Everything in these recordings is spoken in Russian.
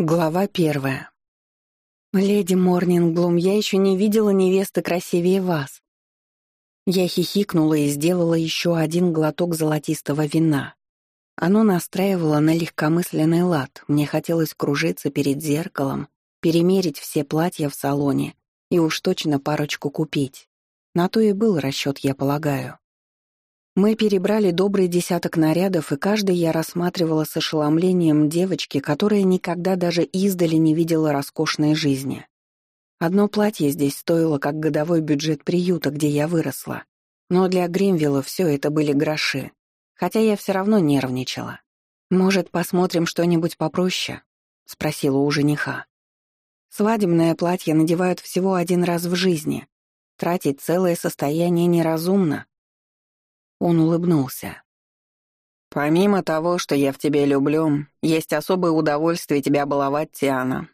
Глава первая. «Леди Морнингблум, я еще не видела невесты красивее вас». Я хихикнула и сделала еще один глоток золотистого вина. Оно настраивало на легкомысленный лад, мне хотелось кружиться перед зеркалом, перемерить все платья в салоне и уж точно парочку купить. На то и был расчет, я полагаю. Мы перебрали добрый десяток нарядов, и каждый я рассматривала с ошеломлением девочки, которая никогда даже издали не видела роскошной жизни. Одно платье здесь стоило как годовой бюджет приюта, где я выросла. Но для Гримвилла все это были гроши, хотя я все равно нервничала. «Может, посмотрим что-нибудь попроще?» — спросила у жениха. «Свадебное платье надевают всего один раз в жизни. Тратить целое состояние неразумно, он улыбнулся. «Помимо того, что я в тебе люблю, есть особое удовольствие тебя баловать, Тиана.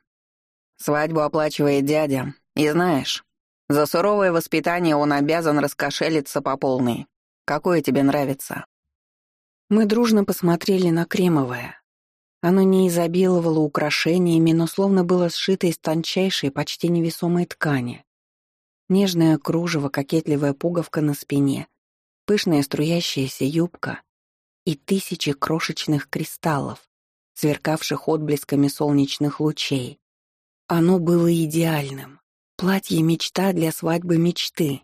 Свадьбу оплачивает дядя, и знаешь, за суровое воспитание он обязан раскошелиться по полной. Какое тебе нравится?» Мы дружно посмотрели на кремовое. Оно не изобиловало украшениями, но словно было сшито из тончайшей, почти невесомой ткани. Нежное кружево, кокетливая пуговка на спине, пышная струящаяся юбка и тысячи крошечных кристаллов, сверкавших отблесками солнечных лучей. Оно было идеальным. Платье мечта для свадьбы мечты.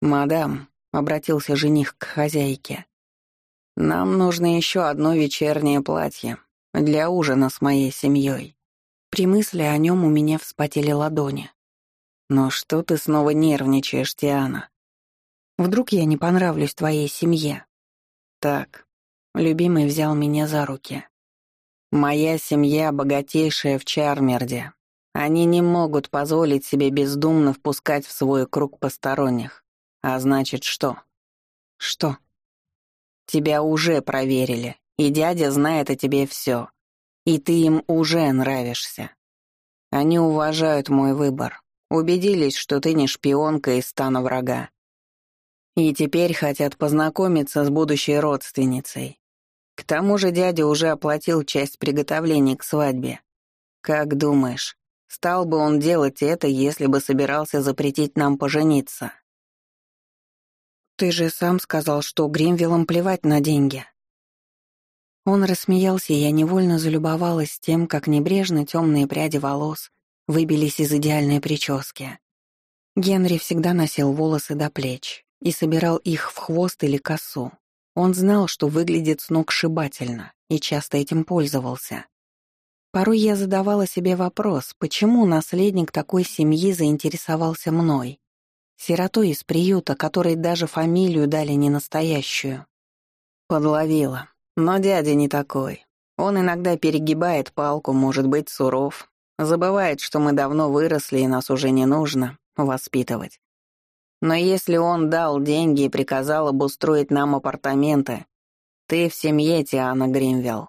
«Мадам», — обратился жених к хозяйке, — «нам нужно еще одно вечернее платье для ужина с моей семьей». При мысли о нем у меня вспотели ладони. «Но что ты снова нервничаешь, Тиана?» Вдруг я не понравлюсь твоей семье?» «Так», — любимый взял меня за руки. «Моя семья богатейшая в Чармерде. Они не могут позволить себе бездумно впускать в свой круг посторонних. А значит, что?» «Что?» «Тебя уже проверили, и дядя знает о тебе все. И ты им уже нравишься. Они уважают мой выбор, убедились, что ты не шпионка из стана врага. И теперь хотят познакомиться с будущей родственницей. К тому же дядя уже оплатил часть приготовлений к свадьбе. Как думаешь, стал бы он делать это, если бы собирался запретить нам пожениться? Ты же сам сказал, что Гримвиллам плевать на деньги. Он рассмеялся, и я невольно залюбовалась тем, как небрежно темные пряди волос выбились из идеальной прически. Генри всегда носил волосы до плеч, и собирал их в хвост или косу. Он знал, что выглядит сногсшибательно, и часто этим пользовался. Порой я задавала себе вопрос, почему наследник такой семьи заинтересовался мной, сиротой из приюта, которой даже фамилию дали не настоящую. Подловила. Но дядя не такой. Он иногда перегибает палку, может быть суров, забывает, что мы давно выросли и нас уже не нужно воспитывать. Но если он дал деньги и приказал обустроить нам апартаменты, ты в семье, Тиана Гримвелл».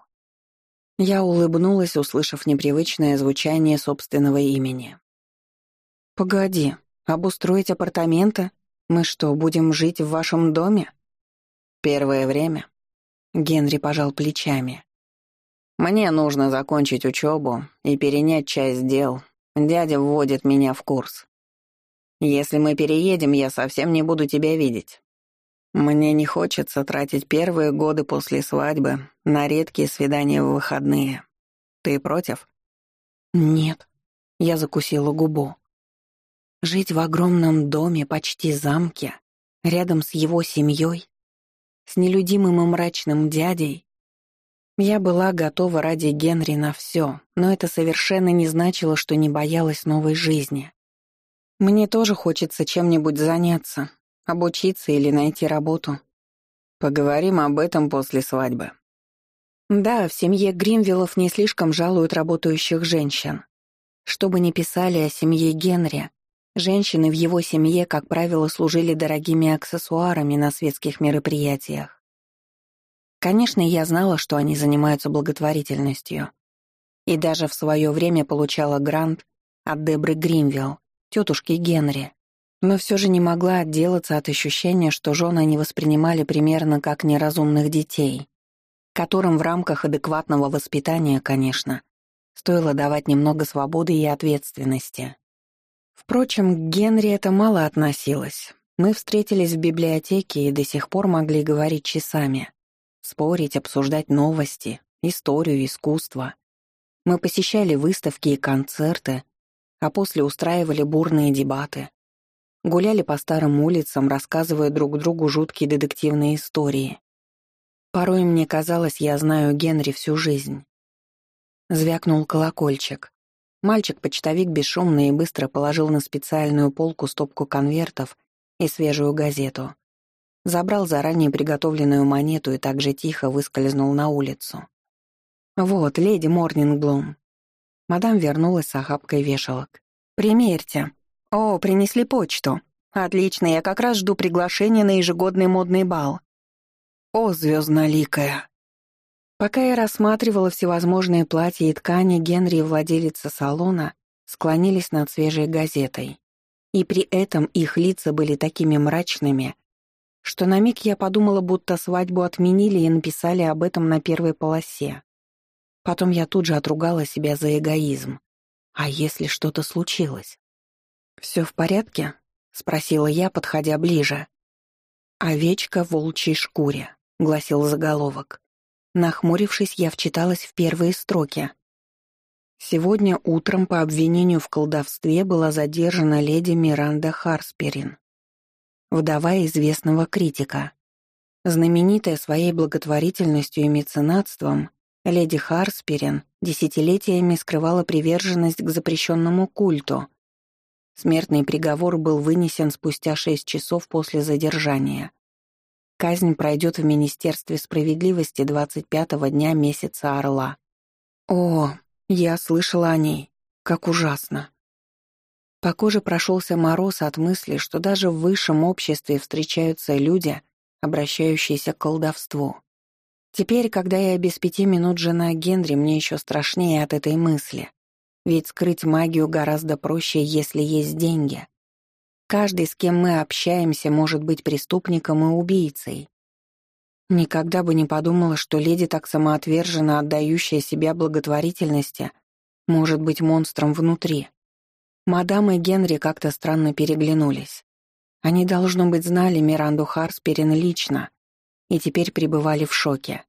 Я улыбнулась, услышав непривычное звучание собственного имени. «Погоди, обустроить апартаменты? Мы что, будем жить в вашем доме?» «Первое время». Генри пожал плечами. «Мне нужно закончить учебу и перенять часть дел. Дядя вводит меня в курс. Если мы переедем, я совсем не буду тебя видеть. Мне не хочется тратить первые годы после свадьбы на редкие свидания в выходные. Ты против? Нет. Я закусила губу. Жить в огромном доме, почти замке, рядом с его семьей, с нелюдимым и мрачным дядей. Я была готова ради Генри на все, но это совершенно не значило, что не боялась новой жизни. Мне тоже хочется чем-нибудь заняться, обучиться или найти работу. Поговорим об этом после свадьбы. Да, в семье Гримвиллов не слишком жалуют работающих женщин. Что бы ни писали о семье Генри, женщины в его семье, как правило, служили дорогими аксессуарами на светских мероприятиях. Конечно, я знала, что они занимаются благотворительностью. И даже в свое время получала грант от Дебры Гримвилл, тетушки Генри, но все же не могла отделаться от ощущения, что жены не воспринимали примерно как неразумных детей, которым в рамках адекватного воспитания, конечно, Стоило давать немного свободы и ответственности. Впрочем, к Генри это мало относилось. Мы встретились в библиотеке и до сих пор могли говорить часами. Спорить, обсуждать новости, историю, искусство. Мы посещали выставки и концерты, а после устраивали бурные дебаты. Гуляли по старым улицам, рассказывая друг другу жуткие детективные истории. Порой мне казалось, я знаю Генри всю жизнь. Звякнул колокольчик. Мальчик-почтовик бесшумно и быстро положил на специальную полку стопку конвертов и свежую газету. Забрал заранее приготовленную монету и также тихо выскользнул на улицу. «Вот, леди Морнингблум». Мадам вернулась с охапкой вешалок. «Примерьте. О, принесли почту. Отлично, я как раз жду приглашения на ежегодный модный бал. О, звездноликая!» Пока я рассматривала всевозможные платья и ткани, Генри и владелица салона склонились над свежей газетой. И при этом их лица были такими мрачными, что на миг я подумала, будто свадьбу отменили и написали об этом на первой полосе. Потом я тут же отругала себя за эгоизм. А если что-то случилось? «Все в порядке?» — спросила я, подходя ближе. «Овечка в волчьей шкуре», — гласил заголовок. Нахмурившись, я вчиталась в первые строки. Сегодня утром по обвинению в колдовстве была задержана леди Миранда Харсперин, вдова известного критика. Знаменитая своей благотворительностью и меценатством, леди Харсперин десятилетиями скрывала приверженность к запрещенному культу. Смертный приговор был вынесен спустя шесть часов после задержания. Казнь пройдет в Министерстве справедливости 25-го дня месяца Орла. О, я слышала о ней. Как ужасно. По коже прошелся мороз от мысли, что даже в высшем обществе встречаются люди, обращающиеся к колдовству. Теперь, когда я без пяти минут жена Генри, мне еще страшнее от этой мысли. Ведь скрыть магию гораздо проще, если есть деньги. Каждый, с кем мы общаемся, может быть преступником и убийцей. Никогда бы не подумала, что леди, так самоотверженно отдающая себя благотворительности, может быть монстром внутри. Мадам и Генри как-то странно переглянулись. Они, должно быть, знали Миранду Харсперин лично и теперь пребывали в шоке.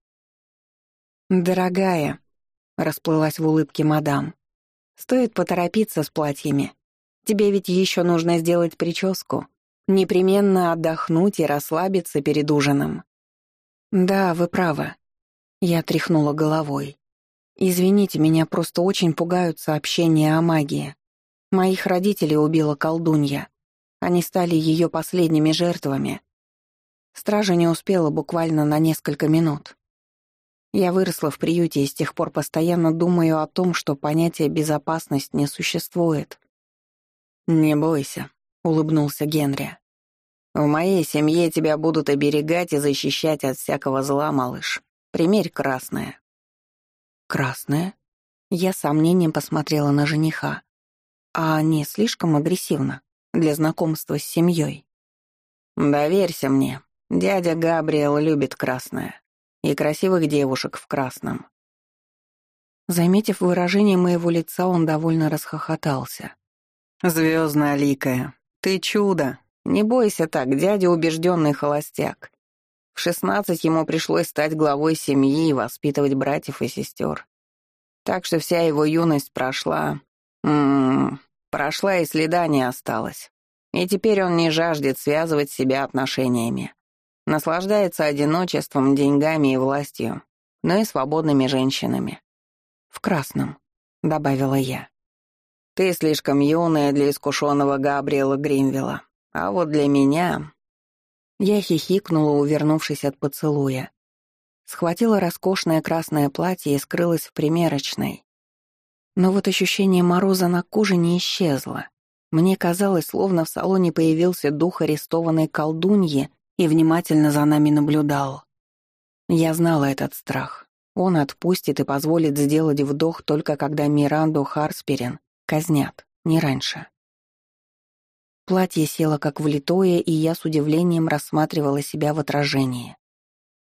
«Дорогая», — расплылась в улыбке мадам, — «стоит поторопиться с платьями. Тебе ведь еще нужно сделать прическу, непременно отдохнуть и расслабиться перед ужином». «Да, вы правы». Я тряхнула головой. «Извините, меня просто очень пугают сообщения о магии. Моих родителей убила колдунья. Они стали ее последними жертвами. Стража не успела буквально на несколько минут. Я выросла в приюте и с тех пор постоянно думаю о том, что понятие «безопасность» не существует. «Не бойся», — улыбнулся Генри. В моей семье тебя будут оберегать и защищать от всякого зла, малыш. Примерь красное». «Красное?» Я с сомнением посмотрела на жениха. «А не слишком агрессивно для знакомства с семьей?» «Доверься мне. Дядя Габриэл любит красное. И красивых девушек в красном». Заметив выражение моего лица, он довольно расхохотался. «Звездно-ликая, ты чудо, не бойся так, дядя убежденный холостяк. В шестнадцать ему пришлось стать главой семьи и воспитывать братьев и сестер. Так что вся его юность прошла... М м-м, -м, прошла и следа не осталось. И теперь он не жаждет связывать себя отношениями. Наслаждается одиночеством, деньгами и властью, но и свободными женщинами. «В красном», — добавила я. «Ты слишком юная для искушенного Габриэла Гринвилла. А вот для меня... Я хихикнула, увернувшись от поцелуя. Схватила роскошное красное платье и скрылась в примерочной. Но вот ощущение мороза на коже не исчезло. Мне казалось, словно в салоне появился дух арестованной колдуньи и внимательно за нами наблюдал. Я знала этот страх. Он отпустит и позволит сделать вдох только когда Миранду Харсперин казнят, не раньше. Платье село как влитое, и я с удивлением рассматривала себя в отражении.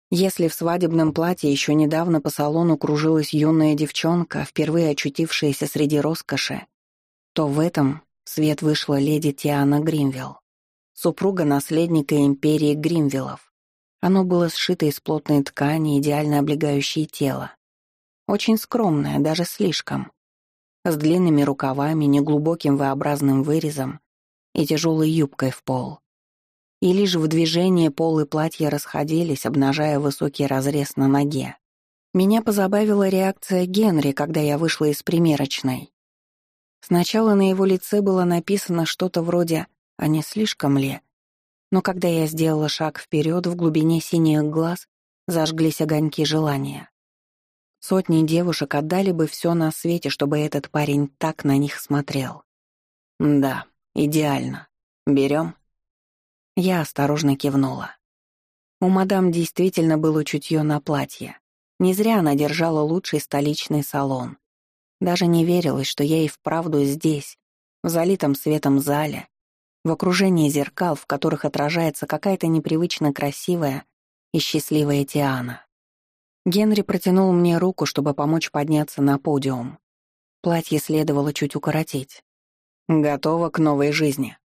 Если в свадебном платье еще недавно по салону кружилась юная девчонка, впервые очутившаяся среди роскоши, то в этом свет вышла леди Тиана Гримвилл, супруга наследника империи Гримвиллов. Оно было сшито из плотной ткани, идеально облегающей тело. Очень скромное, даже слишком. С длинными рукавами, неглубоким V-образным вырезом и тяжелой юбкой в пол и лишь в движении полы платья расходились, обнажая высокий разрез на ноге. Меня позабавила реакция Генри, когда я вышла из примерочной. Сначала на его лице было написано что-то вроде «А не слишком ли?», но когда я сделала шаг вперед, в глубине синих глаз зажглись огоньки желания. Сотни девушек отдали бы все на свете, чтобы этот парень так на них смотрел. «Да, идеально. Берем?» Я осторожно кивнула. У мадам действительно было чутье на платье. Не зря она держала лучший столичный салон. Даже не верилось, что я и вправду здесь, в залитом светом зале, в окружении зеркал, в которых отражается какая-то непривычно красивая и счастливая Тиана. Генри протянул мне руку, чтобы помочь подняться на подиум. Платье следовало чуть укоротить. «Готова к новой жизни»,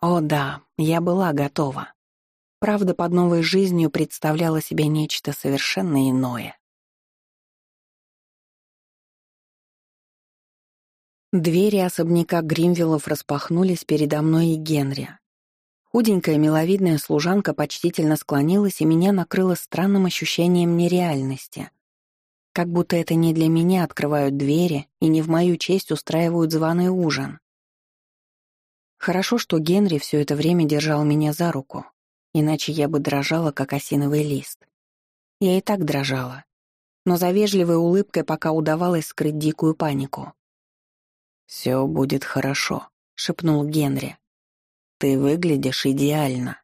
о да, я была готова. Правда, под новой жизнью представляла себе нечто совершенно иное. Двери особняка Гримвиллов распахнулись передо мной и Генри. Худенькая миловидная служанка почтительно склонилась, и меня накрыло странным ощущением нереальности. Как будто это не для меня открывают двери и не в мою честь устраивают званый ужин. Хорошо, что Генри все это время держал меня за руку, иначе я бы дрожала, как осиновый лист. Я и так дрожала, но за вежливой улыбкой пока удавалось скрыть дикую панику. «Все будет хорошо», — шепнул Генри. «Ты выглядишь идеально».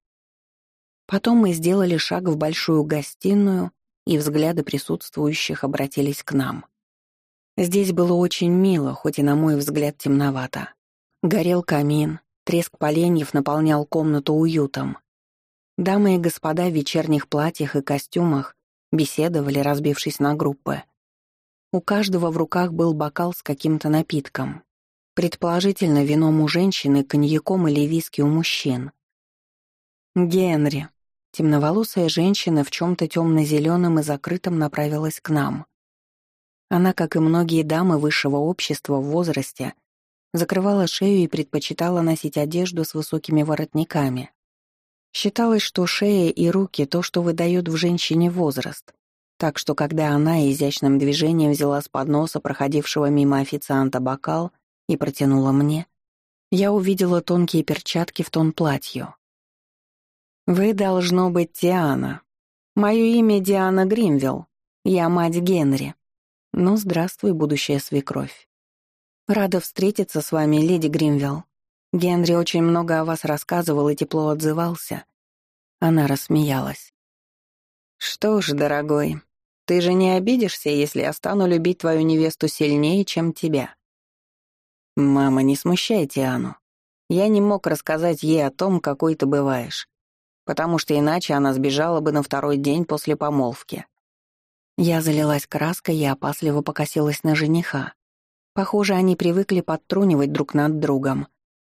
Потом мы сделали шаг в большую гостиную, и взгляды присутствующих обратились к нам. Здесь было очень мило, хоть и, на мой взгляд, темновато. Горел камин, треск поленьев наполнял комнату уютом. Дамы и господа в вечерних платьях и костюмах беседовали, разбившись на группы. У каждого в руках был бокал с каким-то напитком. Предположительно, вином у женщины, коньяком или виски у мужчин. Генри. Темноволосая женщина в чем-то темно-зеленом и закрытом направилась к нам. Она, как и многие дамы высшего общества в возрасте, закрывала шею и предпочитала носить одежду с высокими воротниками. Считалось, что шея и руки — то, что выдает в женщине возраст. Так что, когда она изящным движением взяла с подноса проходившего мимо официанта бокал и протянула мне, я увидела тонкие перчатки в тон платью. «Вы, должно быть, Диана. Мое имя Диана Гримвилл. Я мать Генри. Ну, здравствуй, будущая свекровь. «Рада встретиться с вами, леди Гримвилл. Генри очень много о вас рассказывал и тепло отзывался». Она рассмеялась. «Что ж, дорогой, ты же не обидишься, если я стану любить твою невесту сильнее, чем тебя?» «Мама, не смущайте Анну. Я не мог рассказать ей о том, какой ты бываешь, потому что иначе она сбежала бы на второй день после помолвки». Я залилась краской и опасливо покосилась на жениха. Похоже, они привыкли подтрунивать друг над другом,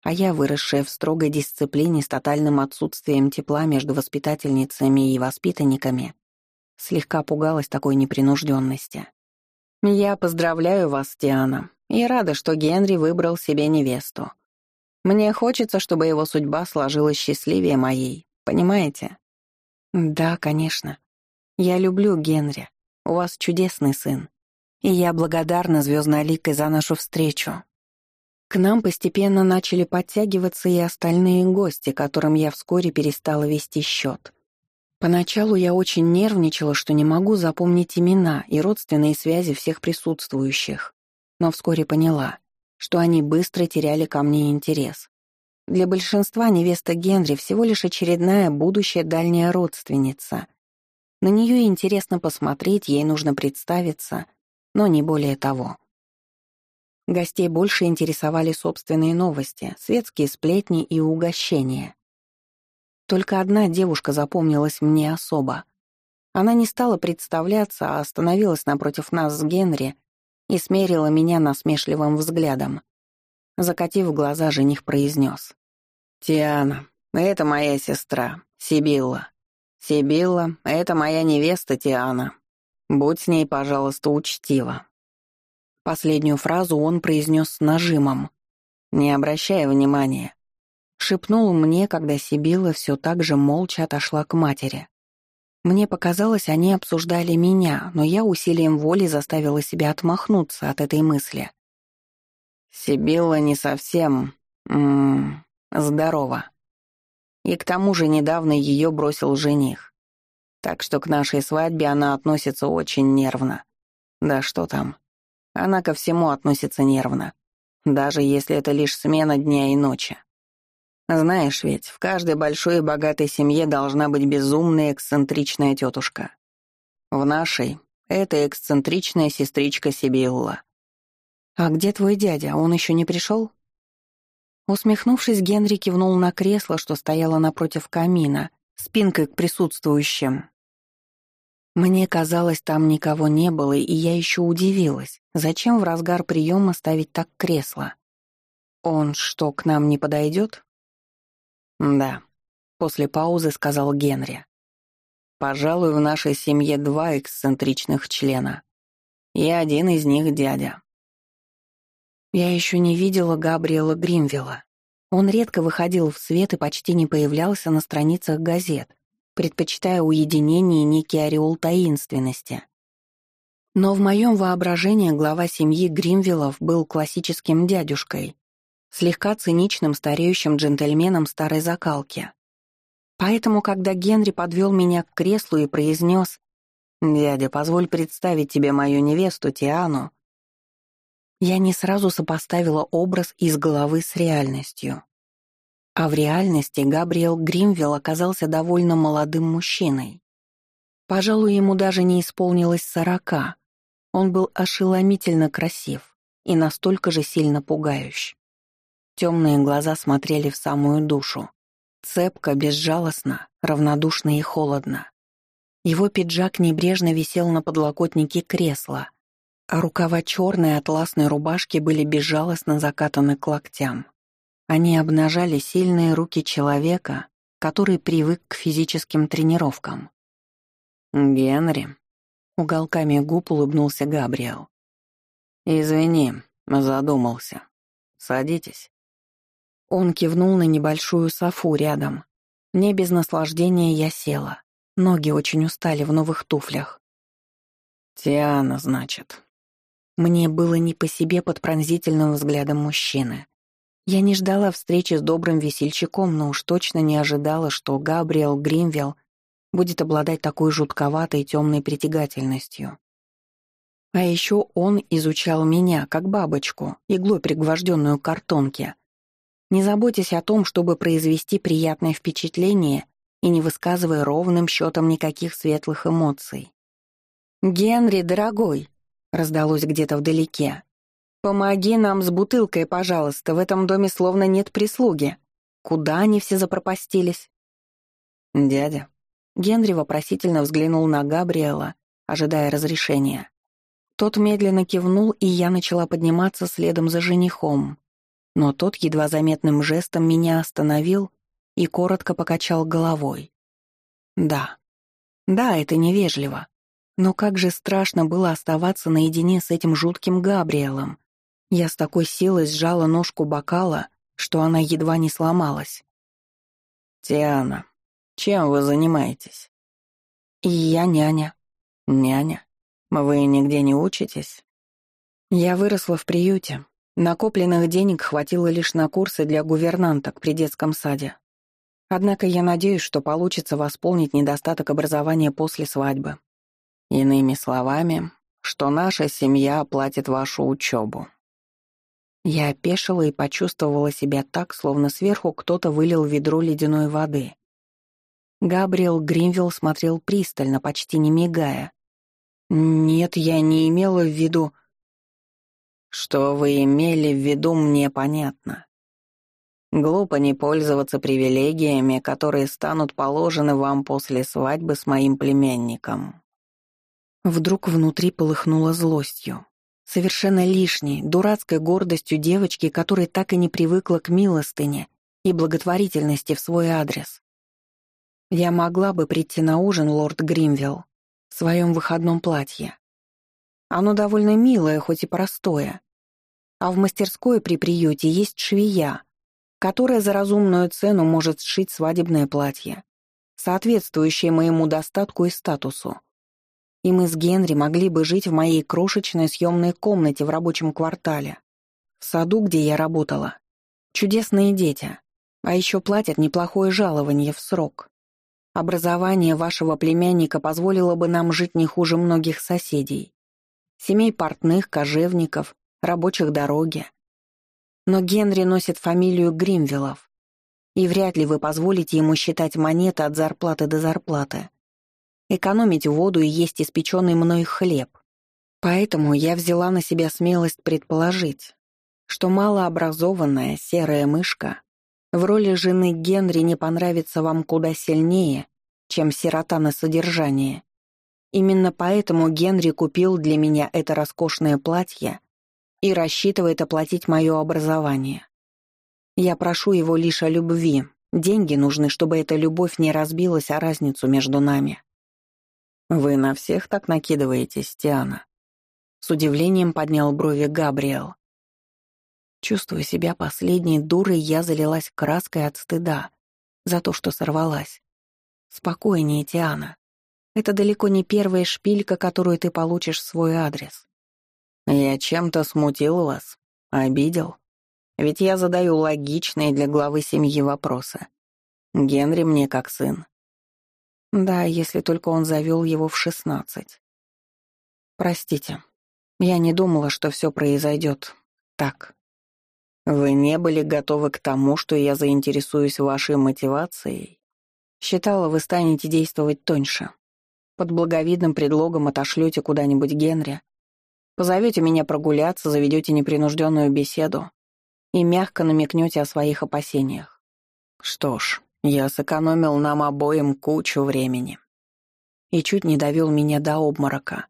а я, выросшая в строгой дисциплине с тотальным отсутствием тепла между воспитательницами и воспитанниками, слегка пугалась такой непринужденности. «Я поздравляю вас, Диана, и рада, что Генри выбрал себе невесту. Мне хочется, чтобы его судьба сложилась счастливее моей, понимаете?» «Да, конечно. Я люблю Генри. У вас чудесный сын. И я благодарна звездноликой за нашу встречу. К нам постепенно начали подтягиваться и остальные гости, которым я вскоре перестала вести счет. Поначалу я очень нервничала, что не могу запомнить имена и родственные связи всех присутствующих, но вскоре поняла, что они быстро теряли ко мне интерес. Для большинства невеста Генри всего лишь очередная будущая дальняя родственница. На нее интересно посмотреть, ей нужно представиться, но не более того. Гостей больше интересовали собственные новости, светские сплетни и угощения. Только одна девушка запомнилась мне особо. Она не стала представляться, а остановилась напротив нас с Генри и смерила меня насмешливым взглядом. Закатив глаза, жених произнес. «Тиана, это моя сестра, Сибилла. Сибилла — это моя невеста Тиана. Будь с ней, пожалуйста, учтива». Последнюю фразу он произнес с нажимом. «Не обращая внимания». Шепнул мне, когда Сибилла все так же молча отошла к матери. Мне показалось, они обсуждали меня, но я усилием воли заставила себя отмахнуться от этой мысли. Сибилла не совсем... М -м, здорова. И к тому же недавно ее бросил жених. Так что к нашей свадьбе она относится очень нервно. Да что там. Она ко всему относится нервно. Даже если это лишь смена дня и ночи. Знаешь ведь, в каждой большой и богатой семье должна быть безумная эксцентричная тетушка. В нашей — это эксцентричная сестричка Сибилла. «А где твой дядя? Он еще не пришел?» Усмехнувшись, Генри кивнул на кресло, что стояло напротив камина, спинкой к присутствующим. Мне казалось, там никого не было, и я еще удивилась, зачем в разгар приема ставить так кресло. «Он что, к нам не подойдет?» «Да», — после паузы сказал Генри. «Пожалуй, в нашей семье два эксцентричных члена. И один из них дядя. Я еще не видела Габриэла Гримвилла. Он редко выходил в свет и почти не появлялся на страницах газет, предпочитая уединение и некий ореол таинственности. Но в моем воображении глава семьи Гримвиллов был классическим дядюшкой, слегка циничным стареющим джентльменом старой закалки. Поэтому, когда Генри подвел меня к креслу и произнес «Дядя, позволь представить тебе мою невесту Тиану», я не сразу сопоставила образ из головы с реальностью. А в реальности Габриэл Гримвилл оказался довольно молодым мужчиной. Пожалуй, ему даже не исполнилось сорока. Он был ошеломительно красив и настолько же сильно пугающий. Темные глаза смотрели в самую душу. Цепко, безжалостно, равнодушно и холодно. Его пиджак небрежно висел на подлокотнике кресла, а рукава черной атласной рубашки были безжалостно закатаны к локтям. Они обнажали сильные руки человека, который привык к физическим тренировкам. «Генри», — уголками губ улыбнулся Габриэл. «Извини, задумался. Садитесь». Он кивнул на небольшую софу рядом. Не без наслаждения я села. Ноги очень устали в новых туфлях. «Тиана, значит», мне было не по себе под пронзительным взглядом мужчины. Я не ждала встречи с добрым весельчаком, но уж точно не ожидала, что Габриэл Гримвелл будет обладать такой жутковатой темной притягательностью. А еще он изучал меня, как бабочку, иглой пригвожденную к картонке. Не заботясь о том, чтобы произвести приятное впечатление и не высказывая ровным счетом никаких светлых эмоций. «Генри, дорогой!» раздалось где-то вдалеке. «Помоги нам с бутылкой, пожалуйста, в этом доме словно нет прислуги. Куда они все запропастились?» «Дядя». Генри вопросительно взглянул на Габриэла, ожидая разрешения. Тот медленно кивнул, и я начала подниматься следом за женихом. Но тот едва заметным жестом меня остановил и коротко покачал головой. «Да. Да, это невежливо. Но как же страшно было оставаться наедине с этим жутким Габриэлом. Я с такой силой сжала ножку бокала, что она едва не сломалась. «Тиана, чем вы занимаетесь?» «И я няня». «Няня? Вы нигде не учитесь?» Я выросла в приюте. Накопленных денег хватило лишь на курсы для гувернанток при детском саде. Однако я надеюсь, что получится восполнить недостаток образования после свадьбы. Иными словами, что наша семья оплатит вашу учебу. Я опешила и почувствовала себя так, словно сверху кто-то вылил ведро ледяной воды. Габриэл Гринвилл смотрел пристально, почти не мигая. «Нет, я не имела в виду...» «Что вы имели в виду, мне понятно. Глупо не пользоваться привилегиями, которые станут положены вам после свадьбы с моим племянником». Вдруг внутри полыхнуло злостью. Совершенно лишней, дурацкой гордостью девочки, которая так и не привыкла к милостыне и благотворительности в свой адрес. Я могла бы прийти на ужин, лорд Гримвилл, в своем выходном платье. Оно довольно милое, хоть и простое. А в мастерской при приюте есть швея, которая за разумную цену может сшить свадебное платье, соответствующее моему достатку и статусу. И мы с Генри могли бы жить в моей крошечной съемной комнате в рабочем квартале, в саду, где я работала. Чудесные дети. А еще платят неплохое жалование в срок. Образование вашего племянника позволило бы нам жить не хуже многих соседей. Семей портных, кожевников, рабочих дороги. Но Генри носит фамилию Гримвиллов, и вряд ли вы позволите ему считать монеты от зарплаты до зарплаты, экономить воду и есть испеченный мной хлеб. Поэтому я взяла на себя смелость предположить, что малообразованная серая мышка в роли жены Генри не понравится вам куда сильнее, чем сирота на содержание. Именно поэтому Генри купил для меня это роскошное платье и рассчитывает оплатить мое образование. Я прошу его лишь о любви. Деньги нужны, чтобы эта любовь не разбилась о разницу между нами. Вы на всех так накидываетесь, Тиана. С удивлением поднял брови Габриэл. Чувствуя себя последней дурой, я залилась краской от стыда за то, что сорвалась. Спокойнее, Тиана. Это далеко не первая шпилька, которую ты получишь в свой адрес. Я чем-то смутил вас, обидел. Ведь я задаю логичные для главы семьи вопросы. Генри мне как сын. Да, если только он завел его в шестнадцать. Простите, я не думала, что все произойдет так. Вы не были готовы к тому, что я заинтересуюсь вашей мотивацией? Считала, вы станете действовать тоньше. Под благовидным предлогом отошлете куда-нибудь Генри, позовете меня прогуляться, заведете непринужденную беседу и мягко намекнете о своих опасениях. Что ж, я сэкономил нам обоим кучу времени. И чуть не довел меня до обморока.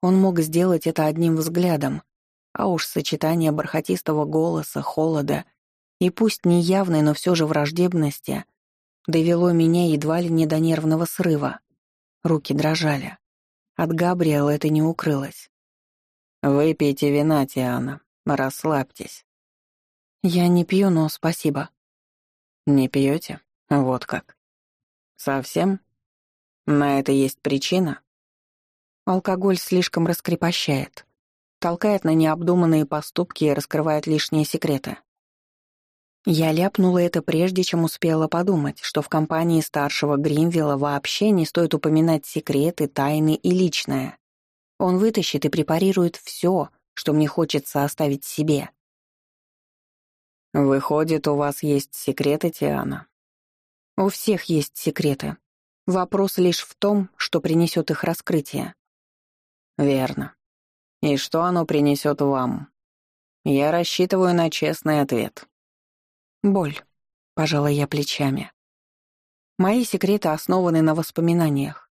Он мог сделать это одним взглядом, а уж сочетание бархатистого голоса, холода и пусть неявной, но все же враждебности довело меня едва ли не до нервного срыва. Руки дрожали. От Габриэла это не укрылось. «Выпейте вина, Тиана, расслабьтесь». «Я не пью, но спасибо». «Не пьете? Вот как. Совсем? На это есть причина?» Алкоголь слишком раскрепощает толкает на необдуманные поступки и раскрывает лишние секреты. Я ляпнула это прежде, чем успела подумать, что в компании старшего Гримвилла вообще не стоит упоминать секреты, тайны и личное. Он вытащит и препарирует все, что мне хочется оставить себе. «Выходит, у вас есть секреты, Тиана?» «У всех есть секреты. Вопрос лишь в том, что принесет их раскрытие». «Верно. И что оно принесет вам? Я рассчитываю на честный ответ. Боль. Пожала я плечами. Мои секреты основаны на воспоминаниях.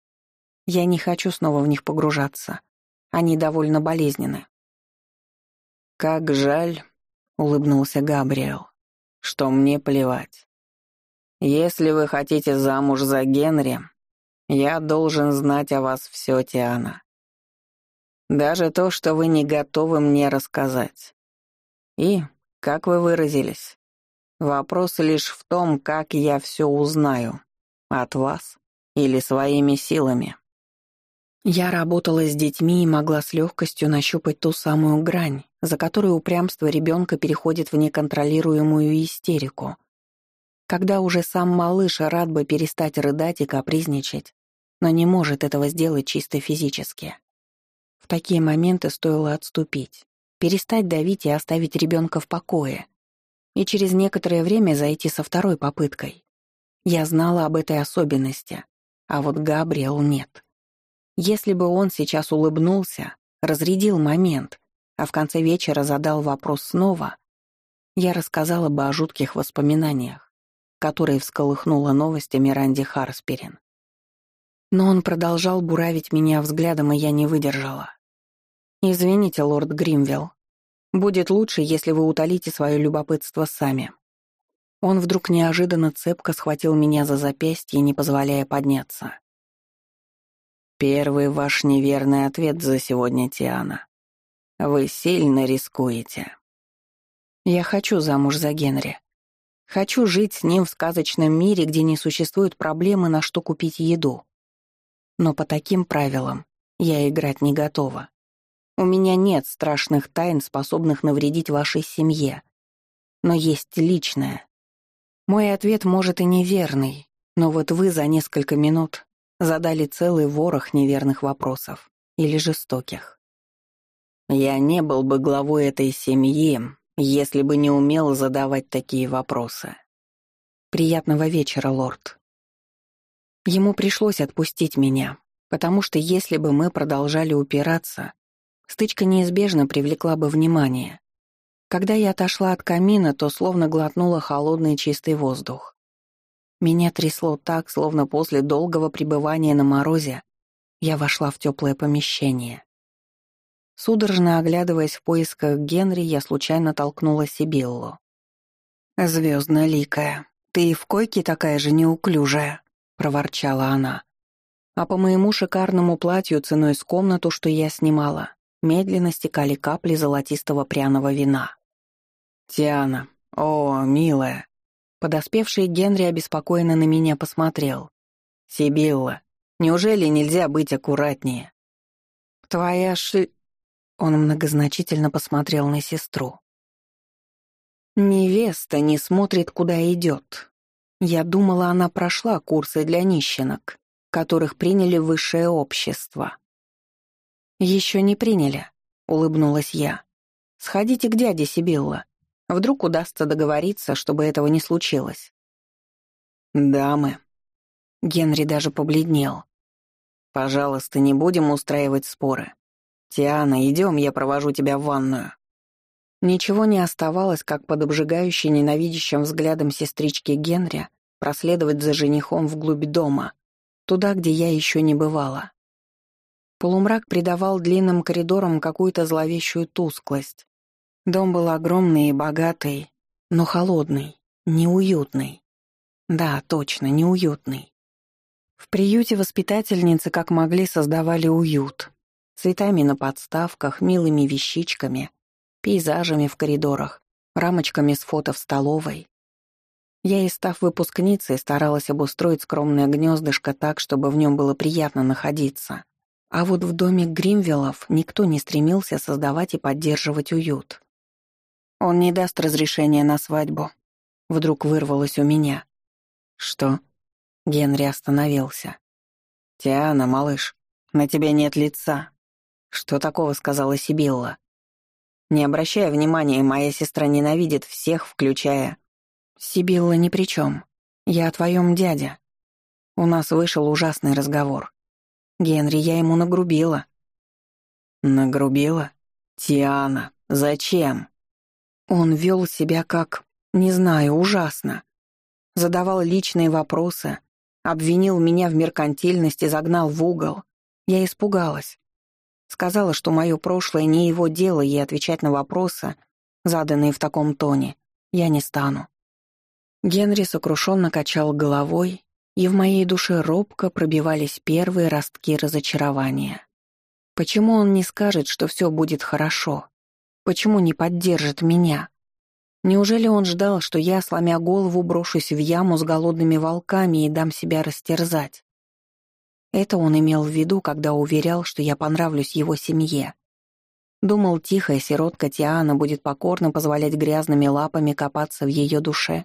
Я не хочу снова в них погружаться. Они довольно болезненны. «Как жаль», — улыбнулся Габриэл, — «что мне плевать. Если вы хотите замуж за Генри, я должен знать о вас все, Тиана. Даже то, что вы не готовы мне рассказать. И, как вы выразились, вопрос лишь в том, как я все узнаю. От вас или своими силами. Я работала с детьми и могла с легкостью нащупать ту самую грань, за которой упрямство ребенка переходит в неконтролируемую истерику. Когда уже сам малыш рад бы перестать рыдать и капризничать, но не может этого сделать чисто физически такие моменты стоило отступить, перестать давить и оставить ребенка в покое. И через некоторое время зайти со второй попыткой. Я знала об этой особенности, а вот Габриэл нет. Если бы он сейчас улыбнулся, разрядил момент, а в конце вечера задал вопрос снова, я рассказала бы о жутких воспоминаниях, которые всколыхнула новость о Миранде Харсперин. Но он продолжал буравить меня взглядом, и я не выдержала. «Извините, лорд Гримвилл. Будет лучше, если вы утолите свое любопытство сами». Он вдруг неожиданно цепко схватил меня за запястье, не позволяя подняться. «Первый ваш неверный ответ за сегодня, Тиана. Вы сильно рискуете». «Я хочу замуж за Генри. Хочу жить с ним в сказочном мире, где не существует проблемы, на что купить еду. Но по таким правилам я играть не готова. У меня нет страшных тайн, способных навредить вашей семье. Но есть личное. Мой ответ может и неверный, но вот вы за несколько минут задали целый ворох неверных вопросов или жестоких. Я не был бы главой этой семьи, если бы не умел задавать такие вопросы. Приятного вечера, лорд. Ему пришлось отпустить меня, потому что если бы мы продолжали упираться, Стычка неизбежно привлекла бы внимание. Когда я отошла от камина, то словно глотнула холодный чистый воздух. Меня трясло так, словно после долгого пребывания на морозе я вошла в теплое помещение. Судорожно оглядываясь в поисках Генри, я случайно толкнула Сибиллу. «Звездно-ликая, ты и в койке такая же неуклюжая», — проворчала она. А по моему шикарному платью ценой с комнату, что я снимала, медленно стекали капли золотистого пряного вина. «Тиана, о, милая!» Подоспевший Генри обеспокоенно на меня посмотрел. «Сибилла, неужели нельзя быть аккуратнее?» «Твоя ши...» Он многозначительно посмотрел на сестру. «Невеста не смотрит, куда идет. Я думала, она прошла курсы для нищенок, которых приняли высшее общество. «Еще не приняли», — улыбнулась я. «Сходите к дяде Сибилла. Вдруг удастся договориться, чтобы этого не случилось». «Дамы». Генри даже побледнел. «Пожалуйста, не будем устраивать споры. Тиана, идем, я провожу тебя в ванную». Ничего не оставалось, как под обжигающей ненавидящим взглядом сестрички Генри проследовать за женихом вглубь дома, туда, где я еще не бывала. Полумрак придавал длинным коридорам какую-то зловещую тусклость. Дом был огромный и богатый, но холодный, неуютный. Да, точно, неуютный. В приюте воспитательницы как могли создавали уют. Цветами на подставках, милыми вещичками, пейзажами в коридорах, рамочками с фото в столовой. Я и став выпускницей, старалась обустроить скромное гнездышко так, чтобы в нем было приятно находиться. А вот в доме Гримвиллов никто не стремился создавать и поддерживать уют. Он не даст разрешения на свадьбу. Вдруг вырвалось у меня. Что? Генри остановился. «Тиана, малыш, на тебе нет лица». «Что такого?» — сказала Сибилла. «Не обращая внимания, моя сестра ненавидит всех, включая...» «Сибилла ни при чем. Я о твоем дяде. У нас вышел ужасный разговор. Генри, я ему нагрубила». «Нагрубила? Тиана, зачем?» Он вел себя как, не знаю, ужасно. Задавал личные вопросы, обвинил меня в меркантильности, загнал в угол. Я испугалась. Сказала, что мое прошлое не его дело, и отвечать на вопросы, заданные в таком тоне, я не стану. Генри сокрушенно качал головой, и в моей душе робко пробивались первые ростки разочарования. Почему он не скажет, что все будет хорошо? Почему не поддержит меня? Неужели он ждал, что я, сломя голову, брошусь в яму с голодными волками и дам себя растерзать? Это он имел в виду, когда уверял, что я понравлюсь его семье. Думал, тихая сиротка Тиана будет покорно позволять грязными лапами копаться в ее душе.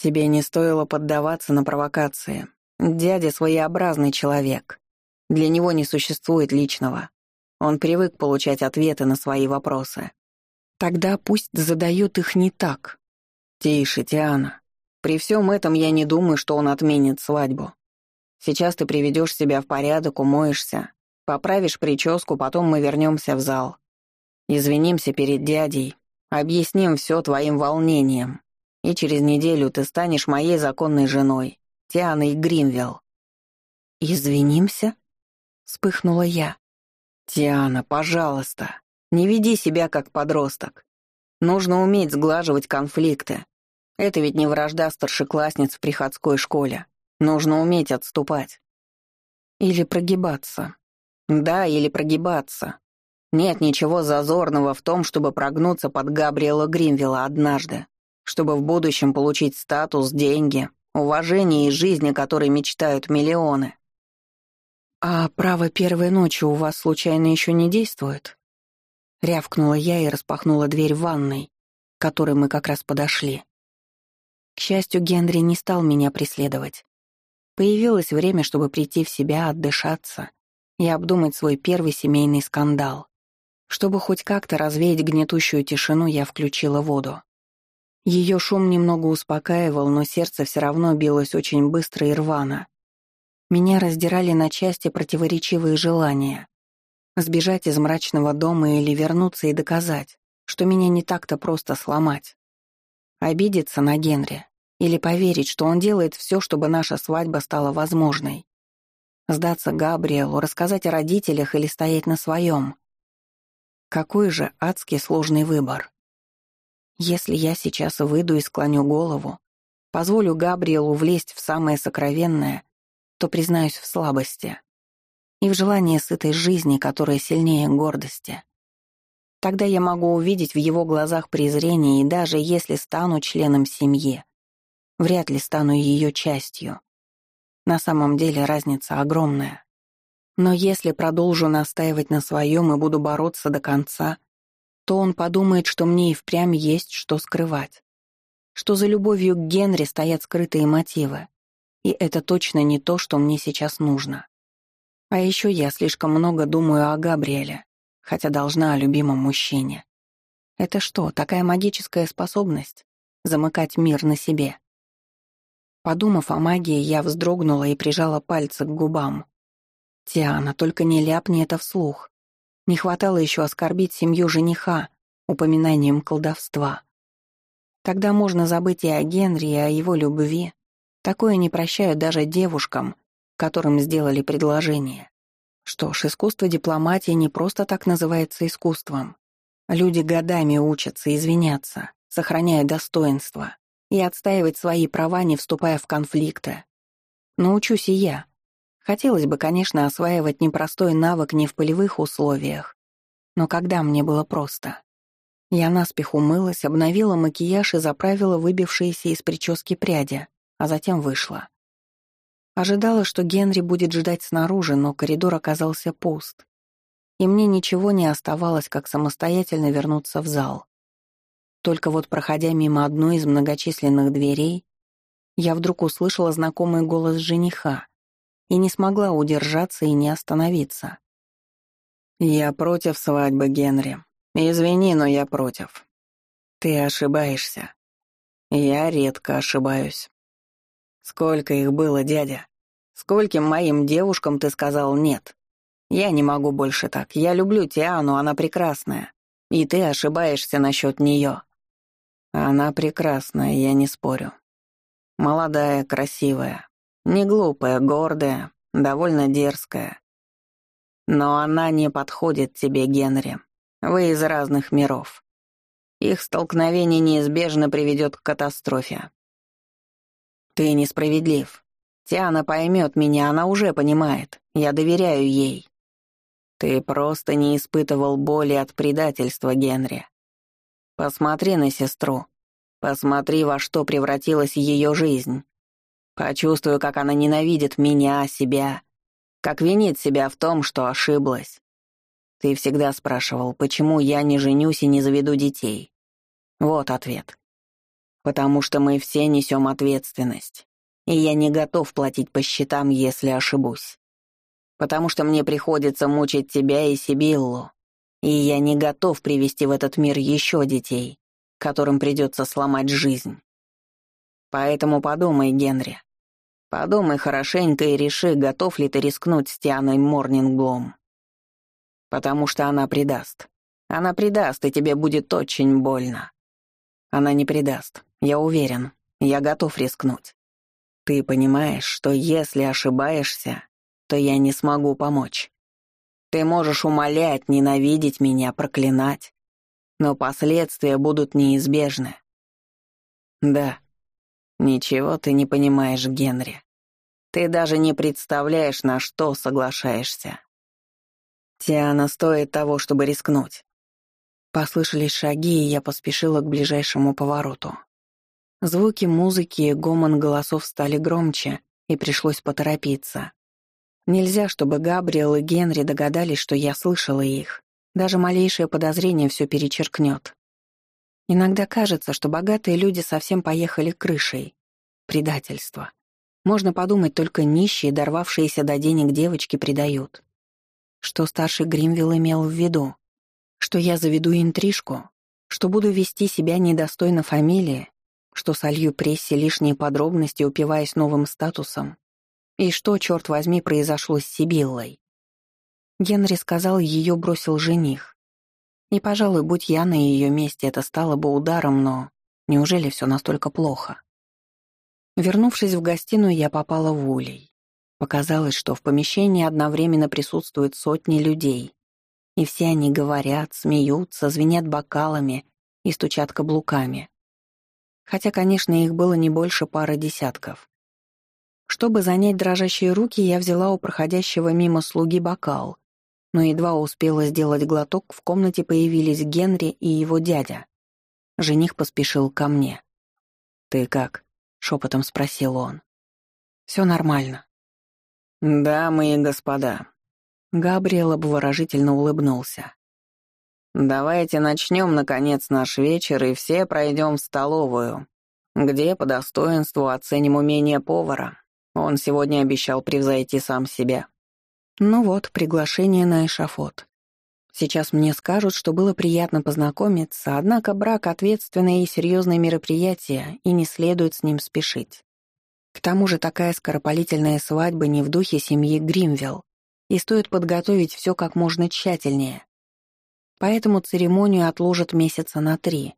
Тебе не стоило поддаваться на провокации. Дядя своеобразный человек. Для него не существует личного. Он привык получать ответы на свои вопросы. Тогда пусть задает их не так. Тише, Тиана. При всем этом я не думаю, что он отменит свадьбу. Сейчас ты приведешь себя в порядок, умоешься, поправишь прическу, потом мы вернемся в зал. Извинимся перед дядей. Объясним все твоим волнением, и через неделю ты станешь моей законной женой, Тианой Гринвилл». «Извинимся?» — вспыхнула я. «Тиана, пожалуйста, не веди себя как подросток. Нужно уметь сглаживать конфликты. Это ведь не вражда старшеклассниц в приходской школе. Нужно уметь отступать. Или прогибаться. Да, или прогибаться. Нет ничего зазорного в том, чтобы прогнуться под Габриэла Гринвилла однажды, чтобы в будущем получить статус, деньги, уважение и жизнь, о которой мечтают миллионы. «А право первой ночи у вас случайно еще не действует?» Рявкнула я и распахнула дверь в ванной, к которой мы как раз подошли. К счастью, Генри не стал меня преследовать. Появилось время, чтобы прийти в себя, отдышаться и обдумать свой первый семейный скандал. Чтобы хоть как-то развеять гнетущую тишину, я включила воду. Ее шум немного успокаивал, но сердце все равно билось очень быстро и рвано. Меня раздирали на части противоречивые желания сбежать из мрачного дома или вернуться и доказать, что меня не так-то просто сломать. Обидеться на Генри или поверить, что он делает все, чтобы наша свадьба стала возможной. Сдаться Габриэлу, рассказать о родителях или стоять на своем. Какой же адский сложный выбор. Если я сейчас выйду и склоню голову, позволю Габриэлу влезть в самое сокровенное, то признаюсь в слабости и в желании сытой жизни, которая сильнее гордости. Тогда я могу увидеть в его глазах презрение, и даже если стану членом семьи, вряд ли стану ее частью. На самом деле разница огромная. Но если продолжу настаивать на своем и буду бороться до конца, то он подумает, что мне и впрямь есть что скрывать. Что за любовью к Генри стоят скрытые мотивы. И это точно не то, что мне сейчас нужно. А еще я слишком много думаю о Габриэле, хотя должна о любимом мужчине. Это что, такая магическая способность? Замыкать мир на себе? Подумав о магии, я вздрогнула и прижала пальцы к губам. «Тиана, только не ляпни это вслух. Не хватало еще оскорбить семью жениха упоминанием колдовства. Тогда можно забыть и о Генри, и о его любви. Такое не прощают даже девушкам, которым сделали предложение. Что ж, искусство дипломатии не просто так называется искусством. Люди годами учатся извиняться, сохраняя достоинство, и отстаивать свои права, не вступая в конфликты. Научусь и я. Хотелось бы, конечно, осваивать непростой навык не в полевых условиях, но когда мне было просто. Я наспех умылась, обновила макияж и заправила выбившиеся из прически пряди, а затем вышла. Ожидала, что Генри будет ждать снаружи, но коридор оказался пуст. И мне ничего не оставалось, как самостоятельно вернуться в зал. Только вот проходя мимо одной из многочисленных дверей, я вдруг услышала знакомый голос жениха и не смогла удержаться и не остановиться. «Я против свадьбы, Генри. Извини, но я против. Ты ошибаешься. Я редко ошибаюсь. Сколько их было, дядя? Скольким моим девушкам ты сказал «нет»? Я не могу больше так. Я люблю Тиану, она прекрасная. И ты ошибаешься насчет нее. Она прекрасная, я не спорю. Молодая, красивая, не глупая, гордая, довольно дерзкая. Но она не подходит тебе, Генри. Вы из разных миров. Их столкновение неизбежно приведет к катастрофе. Ты несправедлив. Тиана поймет меня, она уже понимает. Я доверяю ей. Ты просто не испытывал боли от предательства, Генри. Посмотри на сестру. Посмотри, во что превратилась ее жизнь. Почувствую, как она ненавидит меня, себя, как винит себя в том, что ошиблась. Ты всегда спрашивал, почему я не женюсь и не заведу детей. Вот ответ. Потому что мы все несем ответственность, и я не готов платить по счетам, если ошибусь. Потому что мне приходится мучить тебя и Сибиллу, и я не готов привести в этот мир еще детей, которым придется сломать жизнь. Поэтому подумай, Генри. Подумай хорошенько и реши, готов ли ты рискнуть с Тианой Морнингблом. Потому что она предаст. Она предаст, и тебе будет очень больно. Она не предаст, я уверен. Я готов рискнуть. Ты понимаешь, что если ошибаешься, то я не смогу помочь. Ты можешь умолять, ненавидеть меня, проклинать, но последствия будут неизбежны. Да, ничего ты не понимаешь, Генри. Ты даже не представляешь, на что соглашаешься. Тиана стоит того, чтобы рискнуть. Послышались шаги, и я поспешила к ближайшему повороту. Звуки музыки и гомон голосов стали громче, и пришлось поторопиться. Нельзя, чтобы Габриэл и Генри догадались, что я слышала их. Даже малейшее подозрение все перечеркнет. Иногда кажется, что богатые люди совсем поехали крышей. Предательство. Можно подумать, только нищие, дорвавшиеся до денег девочки, предают. Что старший Гримвилл имел в виду? Что я заведу интрижку? Что буду вести себя недостойно фамилии? Что солью прессе лишние подробности, упиваясь новым статусом? И что, черт возьми, произошло с Сибиллой? Генри сказал, ее бросил жених. И, пожалуй, будь я на ее месте, это стало бы ударом, но неужели все настолько плохо? Вернувшись в гостиную, я попала в улей. Показалось, что в помещении одновременно присутствуют сотни людей. И все они говорят, смеются, звенят бокалами и стучат каблуками. Хотя, конечно, их было не больше пары десятков. Чтобы занять дрожащие руки, я взяла у проходящего мимо слуги бокал, но едва успела сделать глоток, в комнате появились Генри и его дядя. Жених поспешил ко мне. «Ты как?» — шепотом спросил он. «Все нормально». «Дамы и господа». Габриэл обворожительно улыбнулся. «Давайте начнем, наконец, наш вечер, и все пройдем в столовую, где по достоинству оценим умение повара. Он сегодня обещал превзойти сам себя». Ну вот, приглашение на эшафот. Сейчас мне скажут, что было приятно познакомиться, однако брак — ответственное и серьезное мероприятие, и не следует с ним спешить. К тому же такая скоропалительная свадьба не в духе семьи Гримвилл, и стоит подготовить все как можно тщательнее. Поэтому церемонию отложат месяца на три,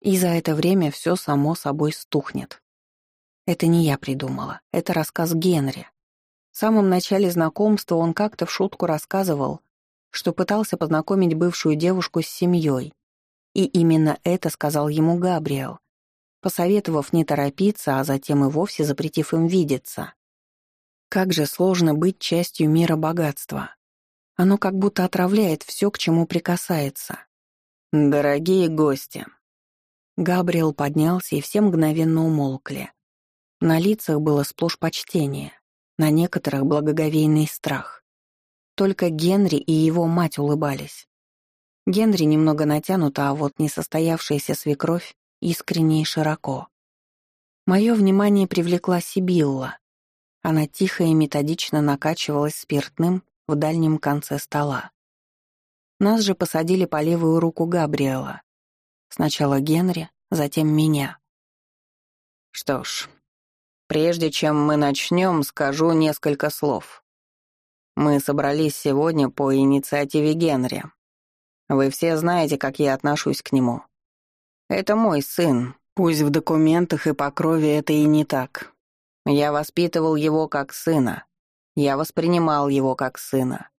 и за это время все само собой стухнет. Это не я придумала, это рассказ Генри. В самом начале знакомства он как-то в шутку рассказывал, что пытался познакомить бывшую девушку с семьей. И именно это сказал ему Габриэл, посоветовав не торопиться, а затем и вовсе запретив им видеться. Как же сложно быть частью мира богатства. Оно как будто отравляет все, к чему прикасается. «Дорогие гости!» Габриэл поднялся, и все мгновенно умолкли. На лицах было сплошь почтение, на некоторых благоговейный страх. Только Генри и его мать улыбались. Генри немного натянуто, а вот несостоявшаяся свекровь искренне и широко. Мое внимание привлекла Сибилла. Она тихо и методично накачивалась спиртным в дальнем конце стола. Нас же посадили по левую руку Габриэла. Сначала Генри, затем меня. Что ж, прежде чем мы начнем, скажу несколько слов. Мы собрались сегодня по инициативе Генри. Вы все знаете, как я отношусь к нему. Это мой сын, пусть в документах и по крови это и не так. Я воспитывал его как сына. Я воспринимал его как сына.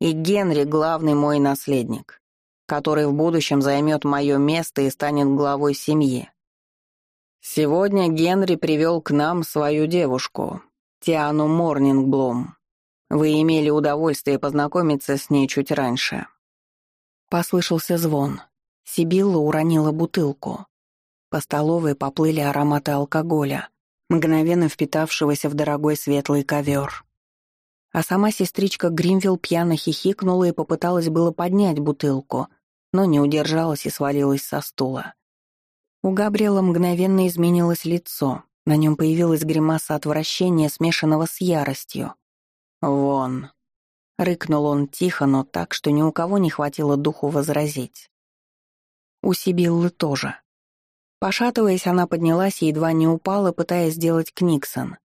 И Генри — главный мой наследник, который в будущем займет мое место и станет главой семьи. Сегодня Генри привел к нам свою девушку, Тиану Морнингблом. Вы имели удовольствие познакомиться с ней чуть раньше». Послышался звон. Сибилла уронила бутылку. По столовой поплыли ароматы алкоголя, мгновенно впитавшегося в дорогой светлый ковер. А сама сестричка Гримвилл пьяно хихикнула и попыталась было поднять бутылку, но не удержалась и свалилась со стула. У Габриэла мгновенно изменилось лицо, на нем появилась гримаса отвращения, смешанного с яростью. «Вон!» — рыкнул он тихо, но так, что ни у кого не хватило духу возразить. У Сибиллы тоже. Пошатываясь, она поднялась и едва не упала, пытаясь сделать книксон.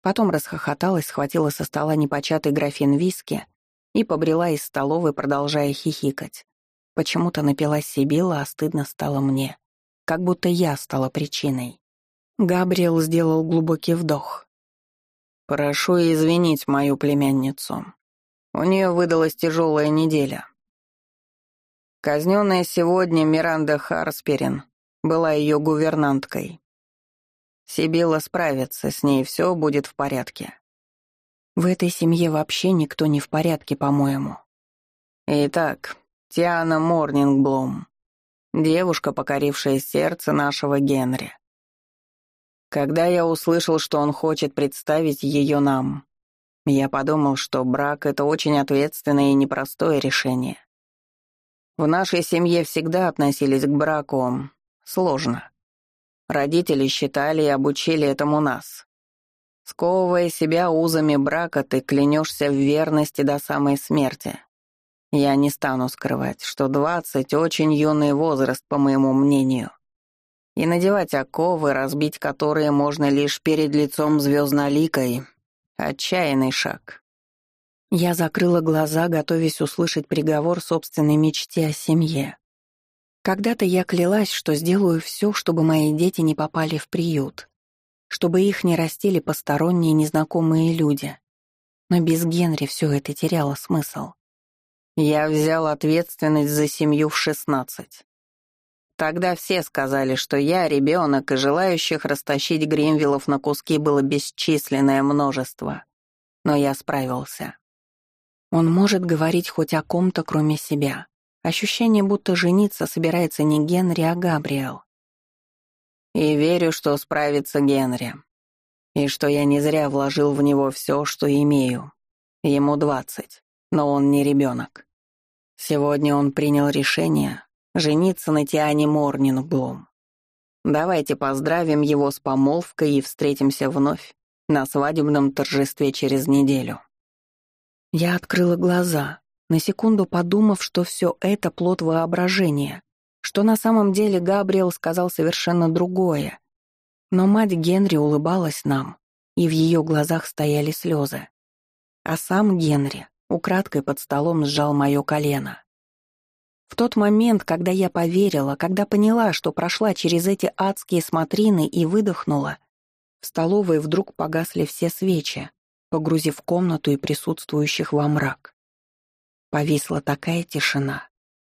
Потом расхохоталась, схватила со стола непочатый графин виски и побрела из столовой, продолжая хихикать. Почему-то напилась Сибила, а стыдно стало мне. Как будто я стала причиной. Габриэл сделал глубокий вдох. «Прошу извинить мою племянницу. У нее выдалась тяжелая неделя. Казненная сегодня Миранда Харсперин была ее гувернанткой. Сибила справится, с ней все будет в порядке. В этой семье вообще никто не в порядке, по-моему. Итак, Тиана Морнингблом, девушка, покорившая сердце нашего Генри. Когда я услышал, что он хочет представить ее нам, я подумал, что брак — это очень ответственное и непростое решение. В нашей семье всегда относились к браку сложно. Родители считали и обучили этому нас. Сковывая себя узами брака, ты клянешься в верности до самой смерти. Я не стану скрывать, что двадцать — очень юный возраст, по моему мнению. И надевать оковы, разбить которые можно лишь перед лицом звездноликой — отчаянный шаг. Я закрыла глаза, готовясь услышать приговор собственной мечте о семье. Когда-то я клялась, что сделаю все, чтобы мои дети не попали в приют, чтобы их не растили посторонние незнакомые люди. Но без Генри все это теряло смысл. Я взял ответственность за семью в шестнадцать. Тогда все сказали, что я ребенок, и желающих растащить Гримвиллов на куски было бесчисленное множество. Но я справился. Он может говорить хоть о ком-то, кроме себя. Ощущение, будто жениться собирается не Генри, а Габриэл. И верю, что справится Генри. И что я не зря вложил в него все, что имею. Ему двадцать но он не ребенок. Сегодня он принял решение жениться на Тиане Морнингблум. Давайте поздравим его с помолвкой и встретимся вновь на свадебном торжестве через неделю. Я открыла глаза, на секунду подумав, что все это плод воображения, что на самом деле Габриэл сказал совершенно другое. Но мать Генри улыбалась нам, и в ее глазах стояли слезы. А сам Генри украдкой под столом сжал мое колено. В тот момент, когда я поверила, когда поняла, что прошла через эти адские смотрины и выдохнула, в столовой вдруг погасли все свечи, погрузив комнату и присутствующих во мрак. Повисла такая тишина,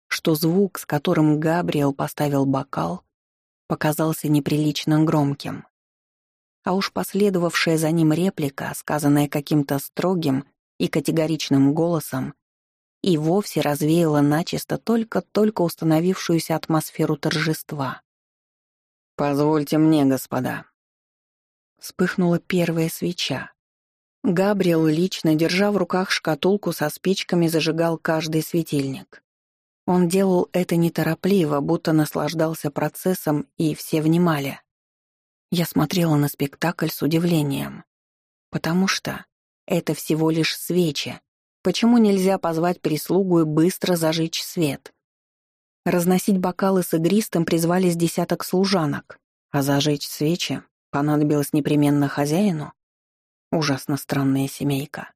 что звук, с которым Габриэл поставил бокал, показался неприлично громким. А уж последовавшая за ним реплика, сказанная каким-то строгим и категоричным голосом, и вовсе развеяла начисто только-только установившуюся атмосферу торжества. «Позвольте мне, господа». Вспыхнула первая свеча. Габриэл, лично держа в руках шкатулку со спичками, зажигал каждый светильник. Он делал это неторопливо, будто наслаждался процессом, и все внимали. Я смотрела на спектакль с удивлением. Потому что это всего лишь свечи. Почему нельзя позвать прислугу и быстро зажечь свет? Разносить бокалы с игристым призвались десяток служанок, а зажечь свечи понадобилось непременно хозяину? Ужасно странная семейка.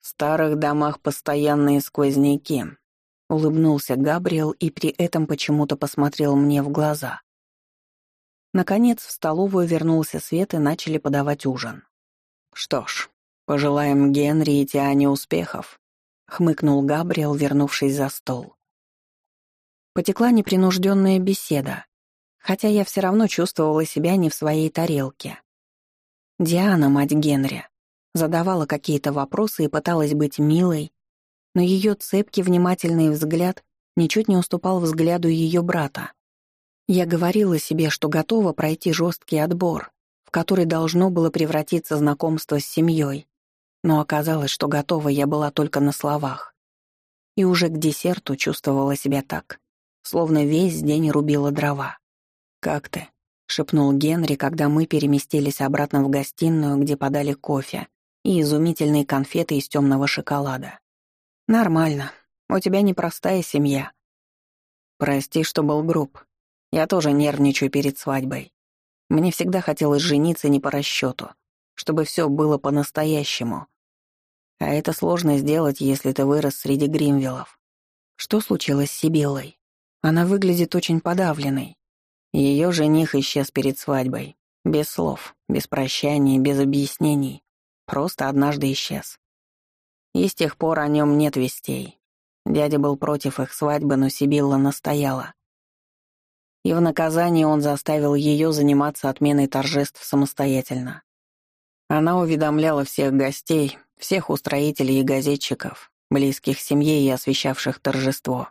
В старых домах постоянные сквозняки. Улыбнулся Габриэл и при этом почему-то посмотрел мне в глаза. Наконец в столовую вернулся свет и начали подавать ужин. «Что ж, пожелаем Генри и Тиане успехов», — хмыкнул Габриэл, вернувшись за стол. Потекла непринужденная беседа, хотя я все равно чувствовала себя не в своей тарелке. Диана, мать Генри, задавала какие-то вопросы и пыталась быть милой, но ее цепкий внимательный взгляд ничуть не уступал взгляду ее брата. Я говорила себе, что готова пройти жесткий отбор, которой должно было превратиться знакомство с семьей, но оказалось, что готова я была только на словах. И уже к десерту чувствовала себя так, словно весь день рубила дрова. «Как ты?» — шепнул Генри, когда мы переместились обратно в гостиную, где подали кофе и изумительные конфеты из темного шоколада. «Нормально. У тебя непростая семья». «Прости, что был груб. Я тоже нервничаю перед свадьбой. Мне всегда хотелось жениться не по расчету, чтобы все было по-настоящему. А это сложно сделать, если ты вырос среди гримвиллов. Что случилось с Сибиллой? Она выглядит очень подавленной. Ее жених исчез перед свадьбой. Без слов, без прощаний, без объяснений. Просто однажды исчез. И с тех пор о нем нет вестей. Дядя был против их свадьбы, но Сибилла настояла. И в наказание он заставил ее заниматься отменой торжеств самостоятельно. Она уведомляла всех гостей, всех устроителей и газетчиков, близких семье и освещавших торжество.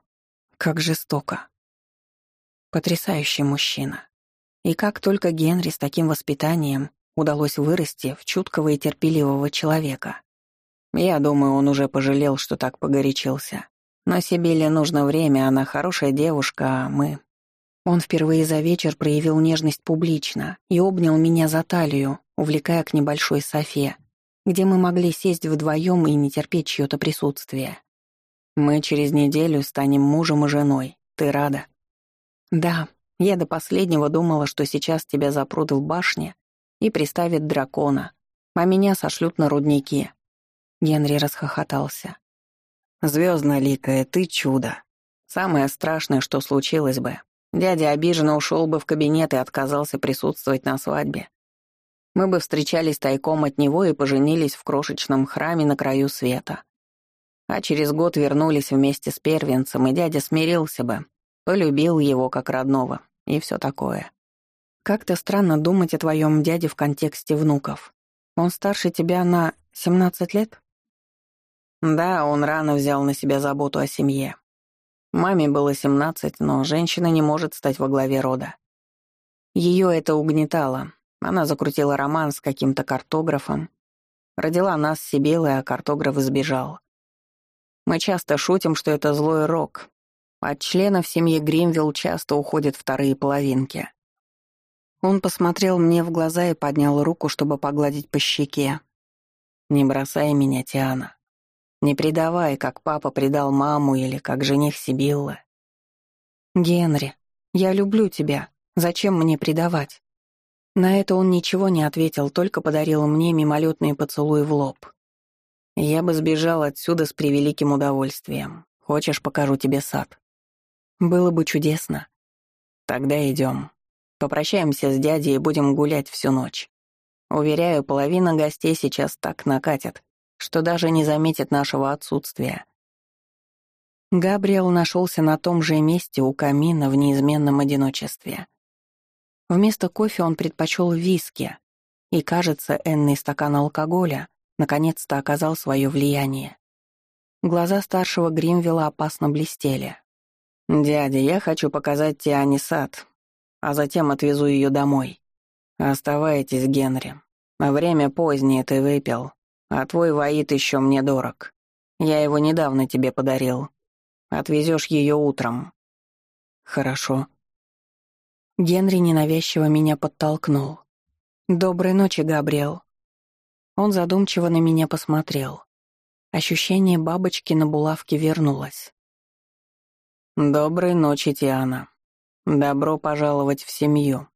Как жестоко. Потрясающий мужчина. И как только Генри с таким воспитанием удалось вырасти в чуткого и терпеливого человека. Я думаю, он уже пожалел, что так погорячился. Но Сибиле нужно время, она хорошая девушка, а мы... Он впервые за вечер проявил нежность публично и обнял меня за талию, увлекая к небольшой софе, где мы могли сесть вдвоем и не терпеть чьё-то присутствие. «Мы через неделю станем мужем и женой. Ты рада?» «Да, я до последнего думала, что сейчас тебя запрут в башне и приставят дракона, а меня сошлют на рудники». Генри расхохотался. «Звездноликая, ты чудо. Самое страшное, что случилось бы. Дядя обиженно ушел бы в кабинет и отказался присутствовать на свадьбе. Мы бы встречались тайком от него и поженились в крошечном храме на краю света. А через год вернулись вместе с первенцем, и дядя смирился бы, полюбил его как родного, и все такое. Как-то странно думать о твоем дяде в контексте внуков. Он старше тебя на 17 лет? Да, он рано взял на себя заботу о семье. Маме было 17, но женщина не может стать во главе рода. Ее это угнетало, она закрутила роман с каким-то картографом. Родила нас Сибилой, а картограф сбежал. Мы часто шутим, что это злой рок. От членов семьи Гримвилл часто уходят вторые половинки. Он посмотрел мне в глаза и поднял руку, чтобы погладить по щеке. «Не бросай меня, Тиана. Не предавай, как папа предал маму или как жених Сибиллы». «Генри, я люблю тебя. Зачем мне предавать?» На это он ничего не ответил, только подарил мне мимолетный поцелуй в лоб. «Я бы сбежал отсюда с превеликим удовольствием. Хочешь, покажу тебе сад?» «Было бы чудесно». «Тогда идем. Попрощаемся с дядей и будем гулять всю ночь. Уверяю, половина гостей сейчас так накатят, что даже не заметят нашего отсутствия». Габриэл нашелся на том же месте у камина в неизменном одиночестве. Вместо кофе он предпочел виски, и, кажется, энный стакан алкоголя наконец-то оказал свое влияние. Глаза старшего Гримвилла опасно блестели. «Дядя, я хочу показать Тиане сад, а затем отвезу ее домой. Оставайтесь, Генри. Время позднее ты выпил, а твой воит еще мне дорог. Я его недавно тебе подарил. Отвезешь ее утром». «Хорошо», Генри ненавязчиво меня подтолкнул. «Доброй ночи, Габриэл». Он задумчиво на меня посмотрел. Ощущение бабочки на булавке вернулось. «Доброй ночи, Тиана. Добро пожаловать в семью».